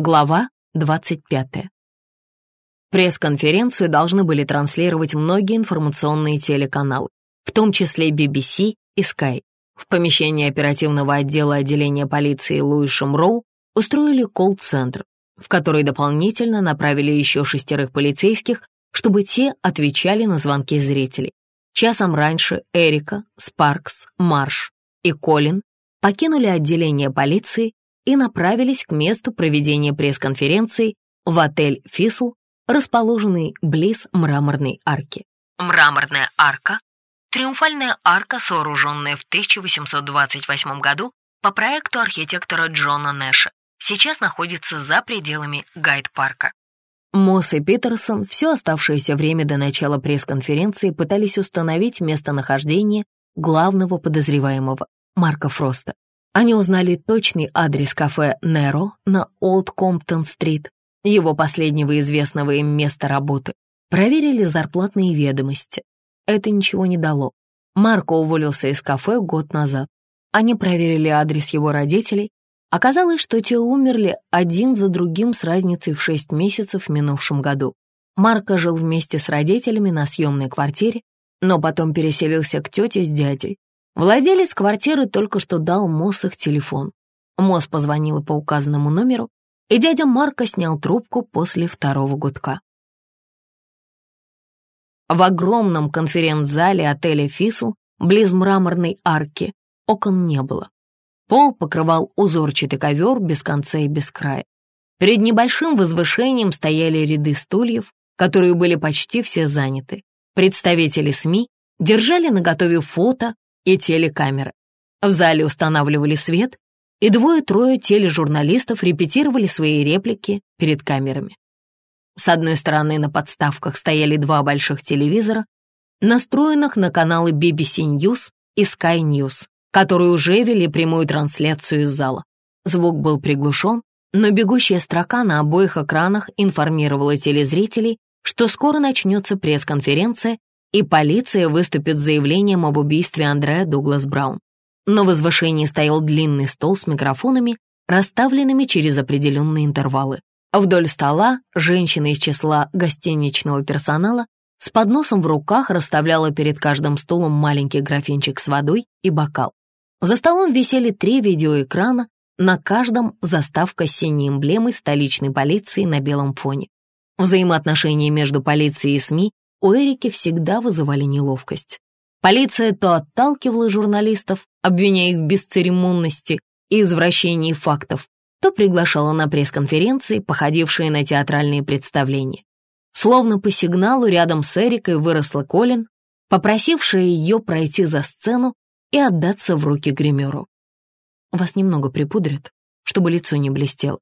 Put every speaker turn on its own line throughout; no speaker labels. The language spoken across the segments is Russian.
Глава 25. Пресс-конференцию должны были транслировать многие информационные телеканалы, в том числе BBC и Sky. В помещении оперативного отдела отделения полиции Луишем Роу устроили колл-центр, в который дополнительно направили еще шестерых полицейских, чтобы те отвечали на звонки зрителей. Часом раньше Эрика, Спаркс, Марш и Колин покинули отделение полиции и направились к месту проведения пресс-конференции в отель «Фисл», расположенный близ Мраморной арки. Мраморная арка — триумфальная арка, сооруженная в 1828 году по проекту архитектора Джона Нэша, сейчас находится за пределами Гайд-парка. Мосс и Питерсон все оставшееся время до начала пресс-конференции пытались установить местонахождение главного подозреваемого, Марка Фроста. Они узнали точный адрес кафе «Неро» на Олд Комптон-стрит, его последнего известного им места работы. Проверили зарплатные ведомости. Это ничего не дало. Марко уволился из кафе год назад. Они проверили адрес его родителей. Оказалось, что те умерли один за другим с разницей в шесть месяцев в минувшем году. Марко жил вместе с родителями на съемной квартире, но потом переселился к тете с дядей. Владелец квартиры только что дал Мосс их телефон. Мосс позвонил по указанному номеру, и дядя Марко снял трубку после второго гудка. В огромном конференц-зале отеля «Фисл» близ мраморной арки окон не было. Пол покрывал узорчатый ковер без конца и без края. Перед небольшим возвышением стояли ряды стульев, которые были почти все заняты. Представители СМИ держали наготове фото и телекамеры. В зале устанавливали свет, и двое-трое тележурналистов репетировали свои реплики перед камерами. С одной стороны на подставках стояли два больших телевизора, настроенных на каналы BBC News и Sky News, которые уже вели прямую трансляцию из зала. Звук был приглушен, но бегущая строка на обоих экранах информировала телезрителей, что скоро начнется пресс-конференция, и полиция выступит с заявлением об убийстве Андреа Дуглас Браун. На возвышении стоял длинный стол с микрофонами, расставленными через определенные интервалы. Вдоль стола женщина из числа гостиничного персонала с подносом в руках расставляла перед каждым стулом маленький графинчик с водой и бокал. За столом висели три видеоэкрана, на каждом заставка с синей эмблемой столичной полиции на белом фоне. Взаимоотношения между полицией и СМИ у Эрики всегда вызывали неловкость. Полиция то отталкивала журналистов, обвиняя их в бесцеремонности и извращении фактов, то приглашала на пресс-конференции, походившие на театральные представления. Словно по сигналу рядом с Эрикой выросла Колин, попросившая ее пройти за сцену и отдаться в руки гримеру. «Вас немного припудрят, чтобы лицо не блестело»,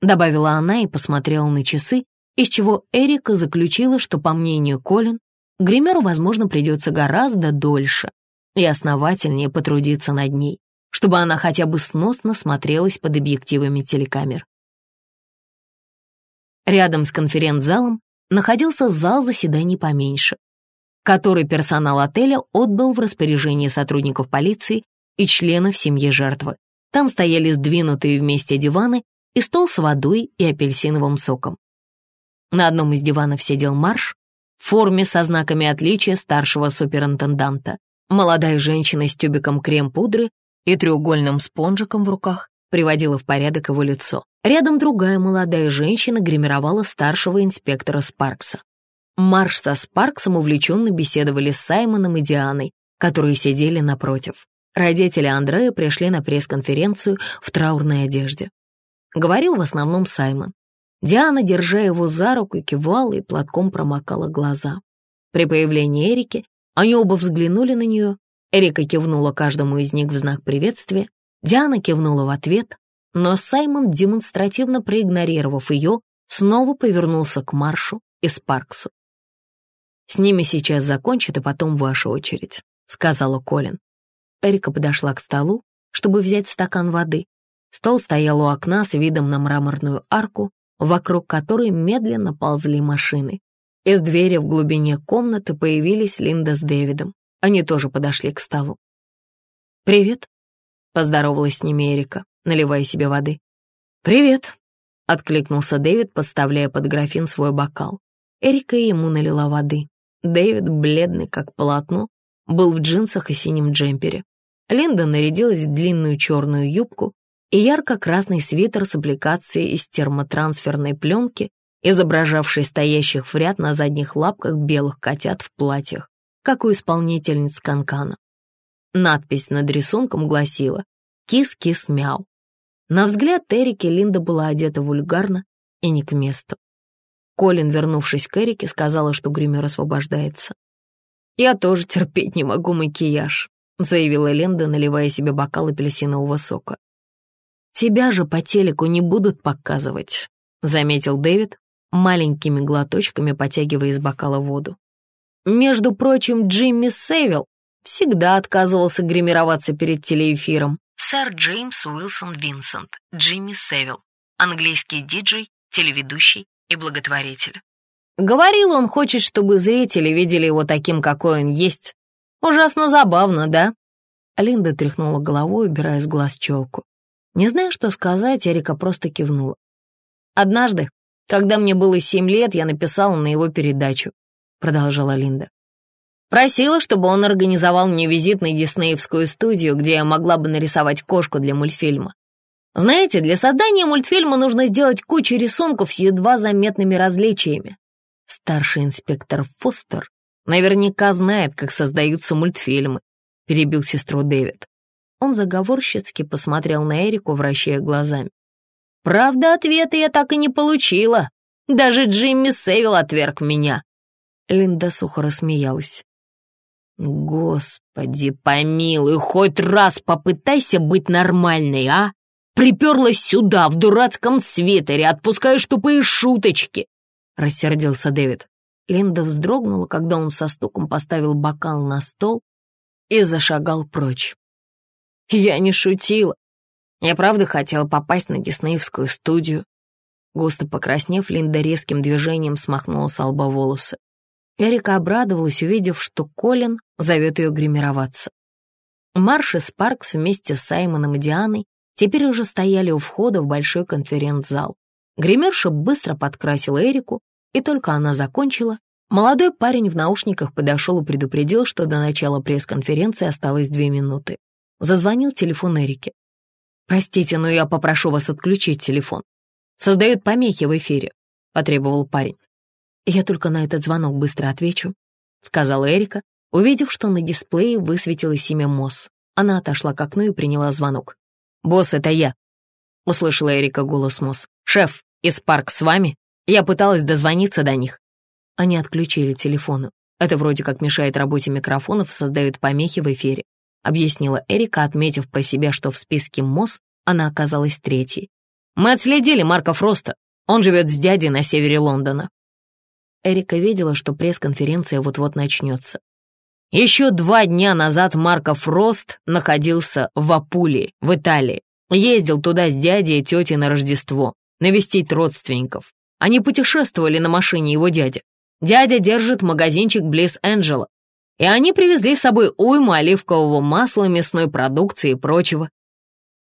добавила она и посмотрела на часы, из чего Эрика заключила, что, по мнению Колин, гримеру, возможно, придется гораздо дольше и основательнее потрудиться над ней, чтобы она хотя бы сносно смотрелась под объективами телекамер. Рядом с конференц-залом находился зал заседаний поменьше, который персонал отеля отдал в распоряжение сотрудников полиции и членов семьи жертвы. Там стояли сдвинутые вместе диваны и стол с водой и апельсиновым соком. На одном из диванов сидел Марш в форме со знаками отличия старшего суперинтенданта. Молодая женщина с тюбиком крем-пудры и треугольным спонжиком в руках приводила в порядок его лицо. Рядом другая молодая женщина гримировала старшего инспектора Спаркса. Марш со Спарксом увлеченно беседовали с Саймоном и Дианой, которые сидели напротив. Родители Андрея пришли на пресс-конференцию в траурной одежде. Говорил в основном Саймон. Диана, держа его за руку, кивала и платком промокала глаза. При появлении Эрики они оба взглянули на нее. Эрика кивнула каждому из них в знак приветствия. Диана кивнула в ответ, но Саймон, демонстративно проигнорировав ее, снова повернулся к Маршу и Спарксу. «С ними сейчас закончат, и потом ваша очередь», — сказала Колин. Эрика подошла к столу, чтобы взять стакан воды. Стол стоял у окна с видом на мраморную арку, вокруг которой медленно ползли машины. Из двери в глубине комнаты появились Линда с Дэвидом. Они тоже подошли к столу. «Привет», — поздоровалась с ними Эрика, наливая себе воды. «Привет», откликнулся Дэвид, подставляя под графин свой бокал. Эрика ему налила воды. Дэвид, бледный как полотно, был в джинсах и синем джемпере. Линда нарядилась в длинную черную юбку и ярко-красный свитер с аппликацией из термотрансферной пленки, изображавшей стоящих в ряд на задних лапках белых котят в платьях, как у исполнительниц канкана. Надпись над рисунком гласила «Кис-кис-мяу». На взгляд Эрики Линда была одета вульгарно и не к месту. Колин, вернувшись к Эрике, сказала, что гример освобождается. «Я тоже терпеть не могу макияж», — заявила Линда, наливая себе бокал апельсинового сока. «Тебя же по телеку не будут показывать», — заметил Дэвид, маленькими глоточками потягивая из бокала воду. Между прочим, Джимми Сейвилл всегда отказывался гримироваться перед телеэфиром. Сэр Джеймс Уилсон Винсент, Джимми Сейвилл, английский диджей, телеведущий и благотворитель. Говорил, он хочет, чтобы зрители видели его таким, какой он есть. Ужасно забавно, да? Линда тряхнула головой, убирая с глаз челку. Не зная, что сказать, Эрика просто кивнула. Однажды, когда мне было семь лет, я написала на его передачу, продолжала Линда. Просила, чтобы он организовал мне визит на диснеевскую студию, где я могла бы нарисовать кошку для мультфильма. Знаете, для создания мультфильма нужно сделать кучу рисунков с едва заметными различиями. Старший инспектор Фостер наверняка знает, как создаются мультфильмы, перебил сестру Дэвид. Он заговорщицки посмотрел на Эрику, вращая глазами. Правда, ответа я так и не получила. Даже Джимми Сейвил отверг меня. Линда сухо рассмеялась. «Господи, помилуй, хоть раз попытайся быть нормальной, а? Приперлась сюда, в дурацком свитере, отпускаешь тупые шуточки!» Рассердился Дэвид. Линда вздрогнула, когда он со стуком поставил бокал на стол и зашагал прочь. «Я не шутила. Я правда хотела попасть на диснеевскую студию». Густо покраснев, Линда резким движением смахнула с лба волосы. Эрика обрадовалась, увидев, что Колин зовет ее гримироваться. Марш и Спаркс вместе с Саймоном и Дианой теперь уже стояли у входа в большой конференц-зал. Гримерша быстро подкрасила Эрику, и только она закончила, молодой парень в наушниках подошел и предупредил, что до начала пресс-конференции осталось две минуты. Зазвонил телефон Эрики. «Простите, но я попрошу вас отключить телефон. Создают помехи в эфире», — потребовал парень. «Я только на этот звонок быстро отвечу», — сказала Эрика, увидев, что на дисплее высветилось имя Мосс. Она отошла к окну и приняла звонок. «Босс, это я», — услышала Эрика голос Мосс. «Шеф, из парк с вами? Я пыталась дозвониться до них». Они отключили телефоны. Это вроде как мешает работе микрофонов и создает помехи в эфире, объяснила Эрика, отметив про себя, что в списке Мосс она оказалась третьей. «Мы отследили Марка Фроста. Он живет с дядей на севере Лондона. Эрика видела, что пресс-конференция вот-вот начнется. Еще два дня назад Марко Фрост находился в Апулии, в Италии. Ездил туда с дядей и тетей на Рождество, навестить родственников. Они путешествовали на машине его дяди. Дядя держит магазинчик близ Энджела. И они привезли с собой уйму оливкового масла, мясной продукции и прочего.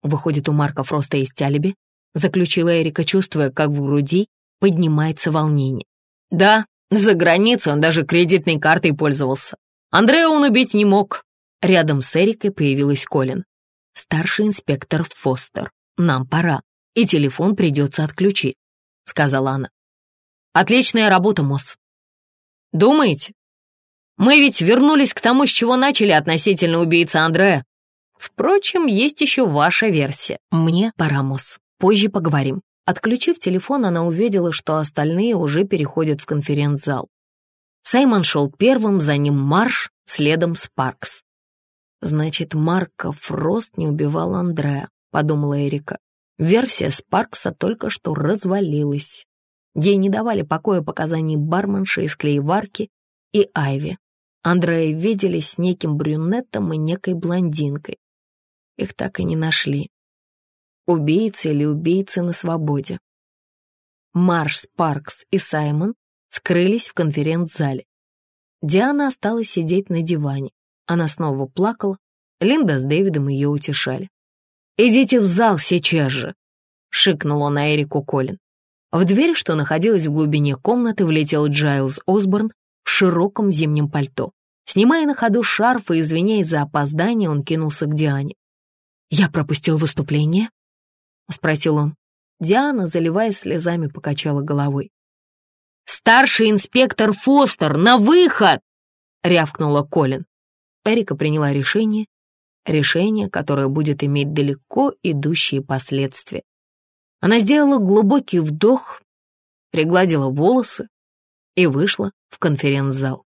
Выходит, у Марка Фроста есть алиби? Заключила Эрика, чувствуя, как в груди поднимается волнение. Да, за границей он даже кредитной картой пользовался. Андрея он убить не мог. Рядом с Эрикой появилась Колин. Старший инспектор Фостер. Нам пора, и телефон придется отключить, сказала она. Отличная работа, Мосс. Думаете? Мы ведь вернулись к тому, с чего начали относительно убийцы Андрея. Впрочем, есть еще ваша версия. Мне пора, Мосс. Позже поговорим. Отключив телефон, она увидела, что остальные уже переходят в конференц-зал. Саймон шел первым, за ним Марш, следом Спаркс. «Значит, Марка Фрост не убивал Андрея», — подумала Эрика. Версия Спаркса только что развалилась. Ей не давали покоя показаний барменши из клейварки и Айви. Андрея видели с неким брюнетом и некой блондинкой. Их так и не нашли убийцы или убийцы на свободе. Марш, Спаркс и Саймон скрылись в конференц-зале. Диана осталась сидеть на диване. Она снова плакала. Линда с Дэвидом ее утешали. «Идите в зал сейчас же!» — шикнул он на Эрику Колин. В дверь, что находилась в глубине комнаты, влетел Джайлз Осборн в широком зимнем пальто. Снимая на ходу шарф и извиняясь за опоздание, он кинулся к Диане. «Я пропустил выступление?» — спросил он. Диана, заливаясь слезами, покачала головой. «Старший инспектор Фостер, на выход!» — рявкнула Колин. Эрика приняла решение, решение, которое будет иметь далеко идущие последствия. Она сделала глубокий вдох, пригладила волосы и вышла в конференц-зал.